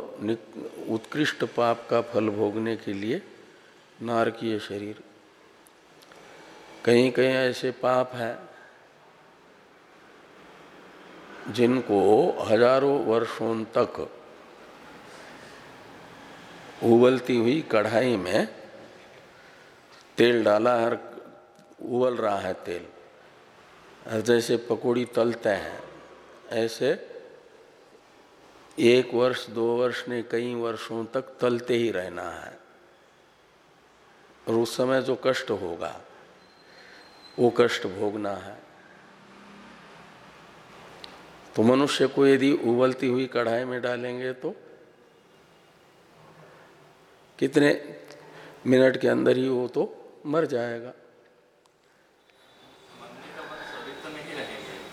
उत्कृष्ट पाप का फल भोगने के लिए नारकीय शरीर। कहीं कहीं ऐसे पाप हैं जिनको हज़ारों वर्षों तक उबलती हुई कढ़ाई में तेल डाला है उबल रहा है तेल। जैसे पकौड़ी तलते हैं, ऐसे एक वर्ष दो वर्ष ने कई वर्षों तक तलते ही रहना है। और उस समय जो कष्ट होगा वो कष्ट भोगना है। तो मनुष्य को यदि उबलती हुई कढ़ाई में डालेंगे तो कितने मिनट के अंदर ही वो तो मर जाएगा।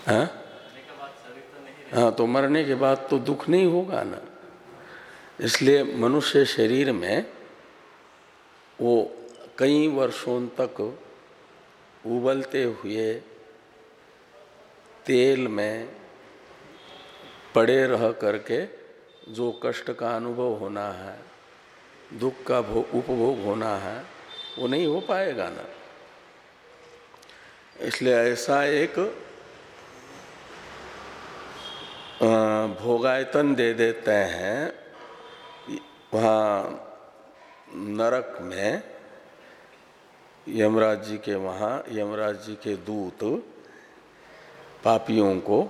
हाँ? हाँ तो मरने के बाद तो दुख नहीं होगा ना। इसलिए मनुष्य शरीर में वो कई वर्षों तक उबलते हुए तेल में पड़े रह करके जो कष्ट का अनुभव होना है, दुख का उपभोग होना है, वो नहीं हो पाएगा ना। इसलिए ऐसा एक भोगायतन दे देते हैं, वहाँ नरक में, यमराज जी के वहाँ, यमराज जी के दूत, पापियों को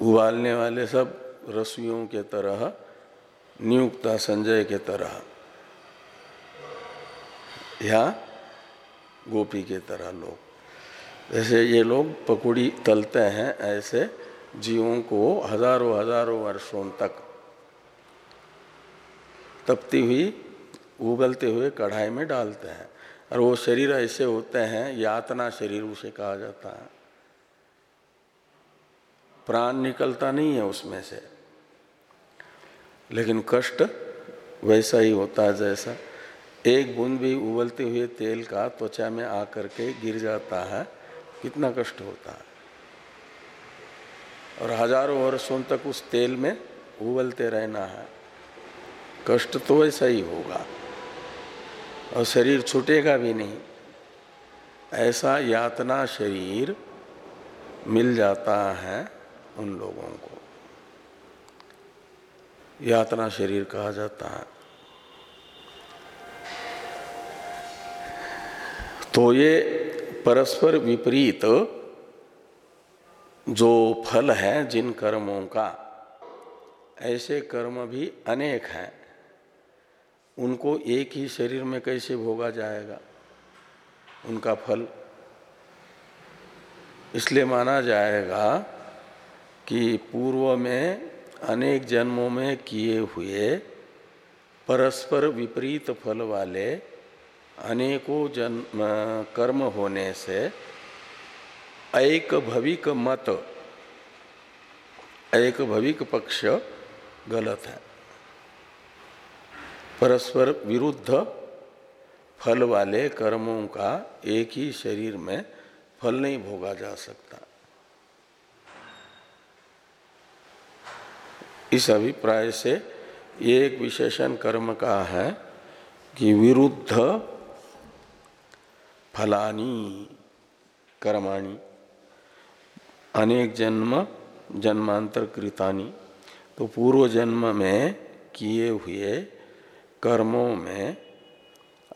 उबालने वाले सब रसोइयों के तरह, नियुक्ता संजय के तरह, या गोपी के तरह लोग। जैसे ये लोग पकौड़ी तलते हैं ऐसे जीवों को हज़ारों हज़ारों वर्षों तक। तपती हुई, उबलते हुए कढ़ाई में डालते हैं। और वो शरीर ऐसे होते हैं, यातना शरीर उसे कहा जाता है। प्राण निकलता नहीं है उसमें से। लेकिन कष्ट वैसा ही होता है जैसा। एक बूंद भी उबलते हुए तेल का त्वचा में आकर के गिर जाता है। कितना कष्ट होता है। और हज़ारों वर्षों तक उस तेल में उबलते रहना है। कष्ट तो ऐसा ही होगा। और शरीर छूटेगा भी नहीं। ऐसा यातना शरीर मिल जाता है उन लोगों को। यातना शरीर कहा जाता है। तो ये परस्पर विपरीत जो फल है जिन कर्मों का, ऐसे कर्म भी अनेक हैं। उनको एक ही शरीर में कैसे भोगा जाएगा? उनका फल। इसलिए माना जाएगा कि पूर्व में अनेक जन्मों में किए हुए परस्पर विपरीत फल वाले अनेकों जन्म कर्म होने से एक भविक मत एक भविक पक्ष गलत है। परस्पर विरुद्ध फल वाले कर्मों का एक ही शरीर में फल नहीं भोगा जा सकता। इस अभिप्राय से एक विशेषण कर्म का है कि विरुद्ध फलानी कर्माणी। अनेक जन्म जन्मांतर कृतानी तो पूर्व जन्म में किए हुए कर्मों में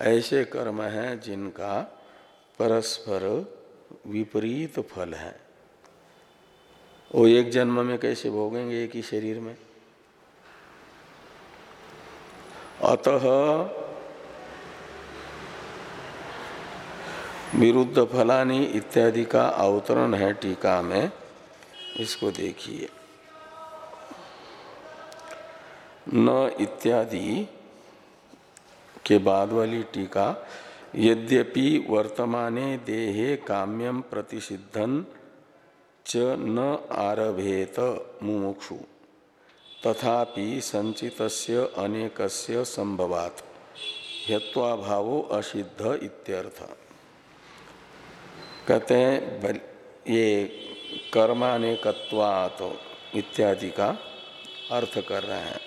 ऐसे कर्म हैं जिनका परस्पर विपरीत फल है। वो एक जन्म में कैसे भोगेंगे एक ही शरीर में? अतः विरुद्ध फलानी इत्यादि का अवतरण है टीका में, इसको देखिए। न इत्यादि के बाद वाली टीका, यद्यपि वर्तमाने देहे काम्यम प्रतिषिद्धन च न आरभेत मुमुक्षु, तथापि संचितस्य अनेकस्य संभवात हेत्वाभावो असिद्ध इत्यर्थ। कहते हैं ये कर्मानेकत्वात इत्यादि का अर्थ कर रहे हैं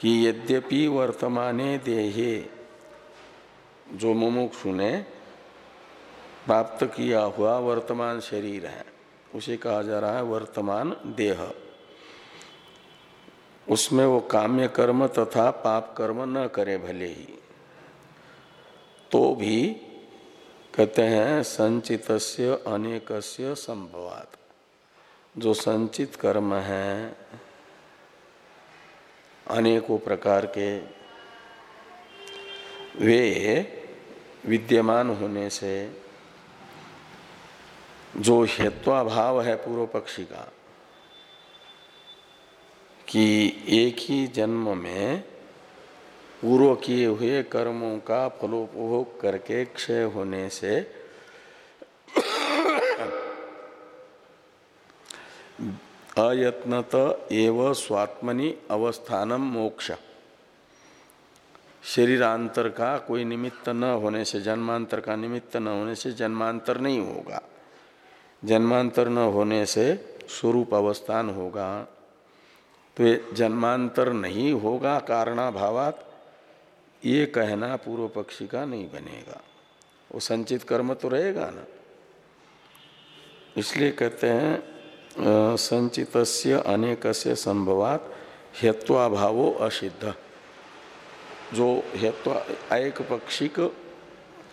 कि यद्यपि वर्तमाने देहे जो मुमुक्षु ने प्राप्त किया हुआ वर्तमान शरीर है, उसे कहा जा रहा है वर्तमान देह। उसमें वो काम्य कर्म तथा पाप कर्म न करे भले ही तो भी कहते हैं, संचितस्य अनेकस्य संभवात। जो संचित कर्म है, अनेकों प्रकार के, वे विद्यमान होने से, जो हेत्वाभाव है पूर्व पक्षी का, कि एक ही जन्म में पूर्व किए हुए कर्मों का फलोपभोग करके क्षय होने से अयत्नत एव स्वात्मनि अवस्थानम मोक्ष। शरीरांतर का कोई निमित्त न होने से, जन्मांतर का निमित्त न होने से जन्मांतर नहीं होगा। जन्मांतर न होने से स्वरूप अवस्थान होगा। तो जन्मांतर नहीं होगा, कारणाभावात ये कहना पूर्व पक्षी का नहीं बनेगा। वो संचित कर्म तो रहेगा ना। इसलिए कहते हैं संचित अनेक से संभवात हेत्वाभावो असिद्ध। जो हेत्वा एक पक्षिक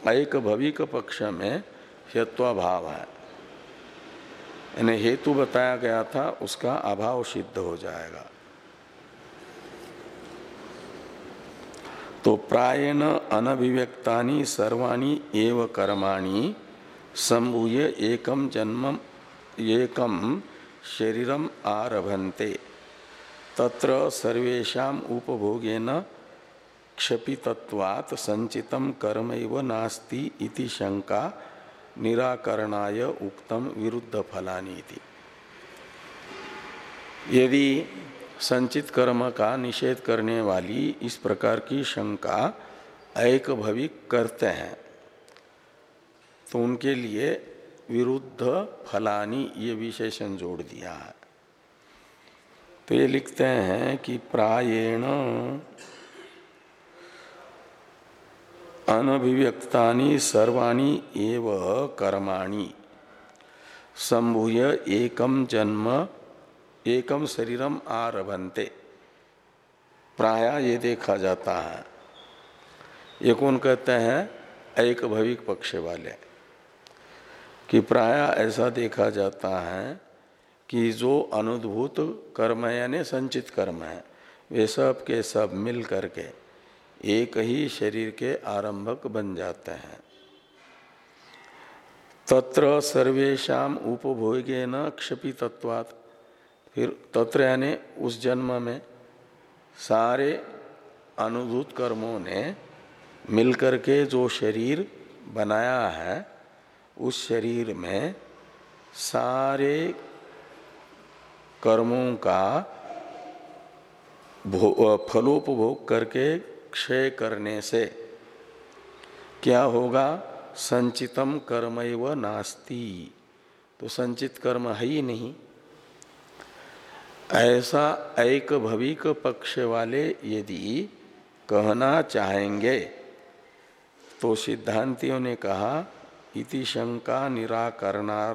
एक भविक पक्ष में हेत्वाभाव है। यानी हेतु बताया गया था, उसका अभाव सिद्ध हो जाएगा। तो प्रायण अनभिव्यक्ता सर्वाणी एव कर्माणि, संभूय एकम जन्म एकम शरीरम आरभन्ते। तत्र सर्वेशा उपभोगेन क्षपितत्वात् संचितम कर्मैव नास्ति इति शंका निराकरणाय उक्तम विरुद्ध फलानी यदि संचित कर्म का निषेध करने वाली इस प्रकार की शंका एक भविक करते हैं। तो उनके लिए विरुद्ध फलानी ये विशेषण जोड़ दिया है। तो ये लिखते हैं कि प्रायेण अनभिव्यक्तानि सर्वाणी एव कर्माणि। संभूय एकम जन्म एकम शरीरम आरभंते प्राय ये देखा जाता है। ये कौन कहते हैं? एक भविक पक्ष वाले। कि प्राय ऐसा देखा जाता है कि जो अनुद्भूत कर्म है, यानी संचित कर्म है, वे सब के सब मिल करके एक ही शरीर के आरंभक बन जाते हैं। तत्र सर्वेशा उपभोगे न क्षपी तत्वात् फिर तत्र यानी उस जन्म में सारे अनुभूत कर्मों ने मिलकर के जो शरीर बनाया है, उस शरीर में सारे कर्मों का फलोपभोग करके क्षय करने से क्या होगा? संचितम कर्म व नास्ती। तो संचित कर्म है ही नहीं। ऐसा एक भविक पक्ष वाले यदि कहना चाहेंगे तो सिद्धांतियों ने कहा, इति शंका निराकरणार,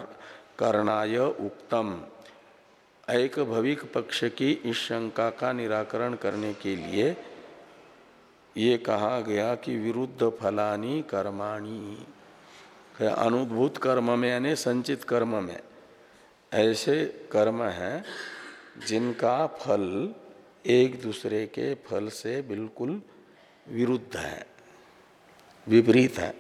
करणाय उक्तम। एक भविक पक्ष की इस शंका का निराकरण करने के लिए ये कहा गया कि विरुद्ध फलानी कर्माणी। अनुद्भूत कर्म में यानी संचित कर्म में ऐसे कर्म हैं जिनका फल एक दूसरे के फल से बिल्कुल विरुद्ध है, विपरीत है।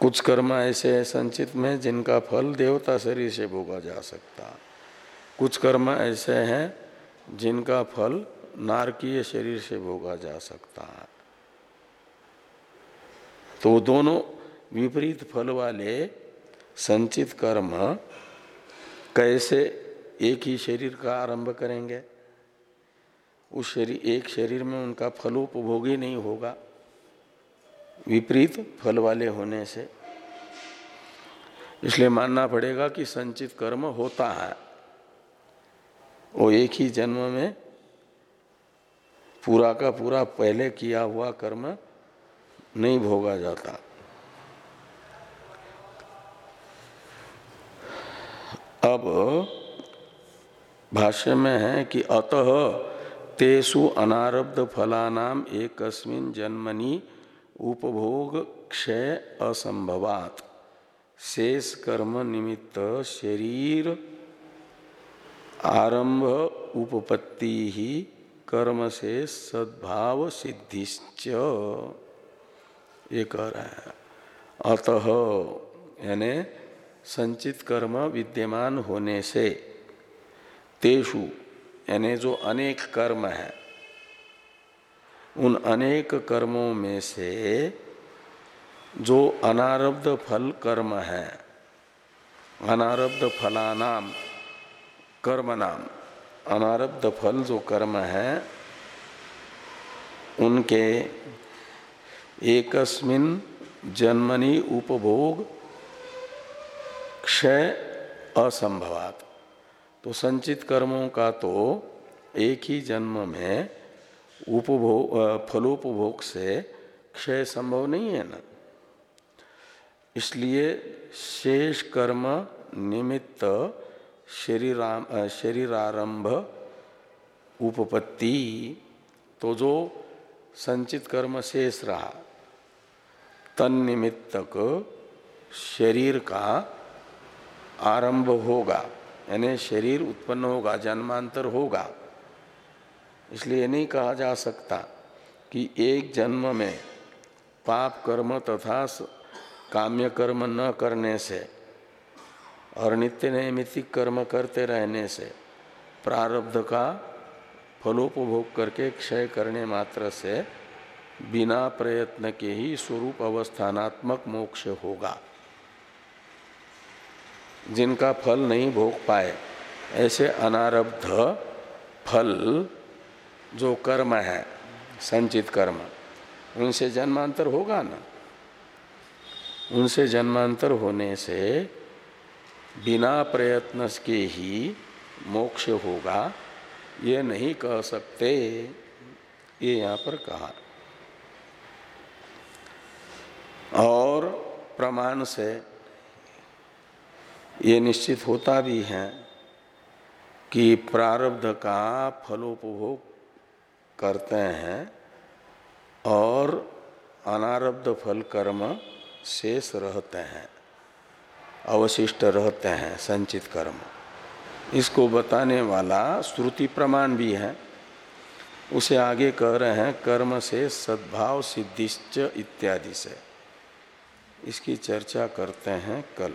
कुछ कर्म ऐसे है संचित में जिनका फल देवता शरीर से भोगा जा सकता। कुछ कर्म ऐसे हैं जिनका फल नारकीय शरीर से भोगा जा सकता। है तो दोनों विपरीत फल वाले संचित कर्म कैसे एक ही शरीर का आरंभ करेंगे। उस शरीर एक शरीर में उनका फलोपभोग नहीं होगा। विपरीत फल वाले होने से। इसलिए मानना पड़ेगा कि संचित कर्म होता है। वो एक ही जन्म में पूरा का पूरा पहले किया हुआ कर्म नहीं भोगा जाता। अब भाष्य में है कि अतः तेसु अनारब्ध फलानाम एक जन्मनि उपभोग क्षय असंभवात। शेष कर्म निमित्त शरीर आरंभ उपपत्ति ही कर्म से सद्भाव सिद्धिश्च। ये कह रहे हैं। अतः यानी संचित कर्म विद्यमान होने से तेषु, यानी जो अनेक कर्म है, उन अनेक कर्मों में से जो अनारब्ध फल कर्म है, अनारब्ध फलानाम कर्म नाम अनारब्ध फल जो कर्म है, उनके एकस्मिन जन्मनि उपभोग क्षय असंभवात। तो संचित कर्मों का तो एक ही जन्म में उपभोग फलोपभोग से क्षय संभव नहीं है ना? इसलिए शेष कर्म निमित्त शरीराम शरीरारंभ, उपपत्ति तो जो संचित कर्म शेष रहा, तन निमित्तक शरीर का आरंभ होगा। यानी शरीर उत्पन्न होगा, जन्मांतर होगा। इसलिए नहीं कहा जा सकता कि एक जन्म में पाप कर्म तथा काम्य कर्म न करने से और नित्य नैमितिक कर्म करते रहने से प्रारब्ध का फलोपभोग करके क्षय करने मात्र से बिना प्रयत्न के ही स्वरूप अवस्थानात्मक मोक्ष होगा। जिनका फल नहीं भोग पाए। ऐसे अनारब्ध फल जो कर्म है, संचित कर्म, उनसे जन्मांतर होगा ना? उनसे जन्मांतर होने से बिना प्रयत्न के ही मोक्ष होगा। ये नहीं कह सकते, ये यहाँ पर कहा। और प्रमाण से ये निश्चित होता भी है कि प्रारब्ध का फलोपभोग करते हैं और अनारब्ध फल कर्म शेष रहते हैं, अवशिष्ट रहते हैं, संचित कर्म। इसको बताने वाला श्रुति प्रमाण भी है। उसे आगे कह रहे हैं, कर्म से सद्भाव सिद्धिश्च इत्यादि से। इसकी चर्चा करते हैं कल।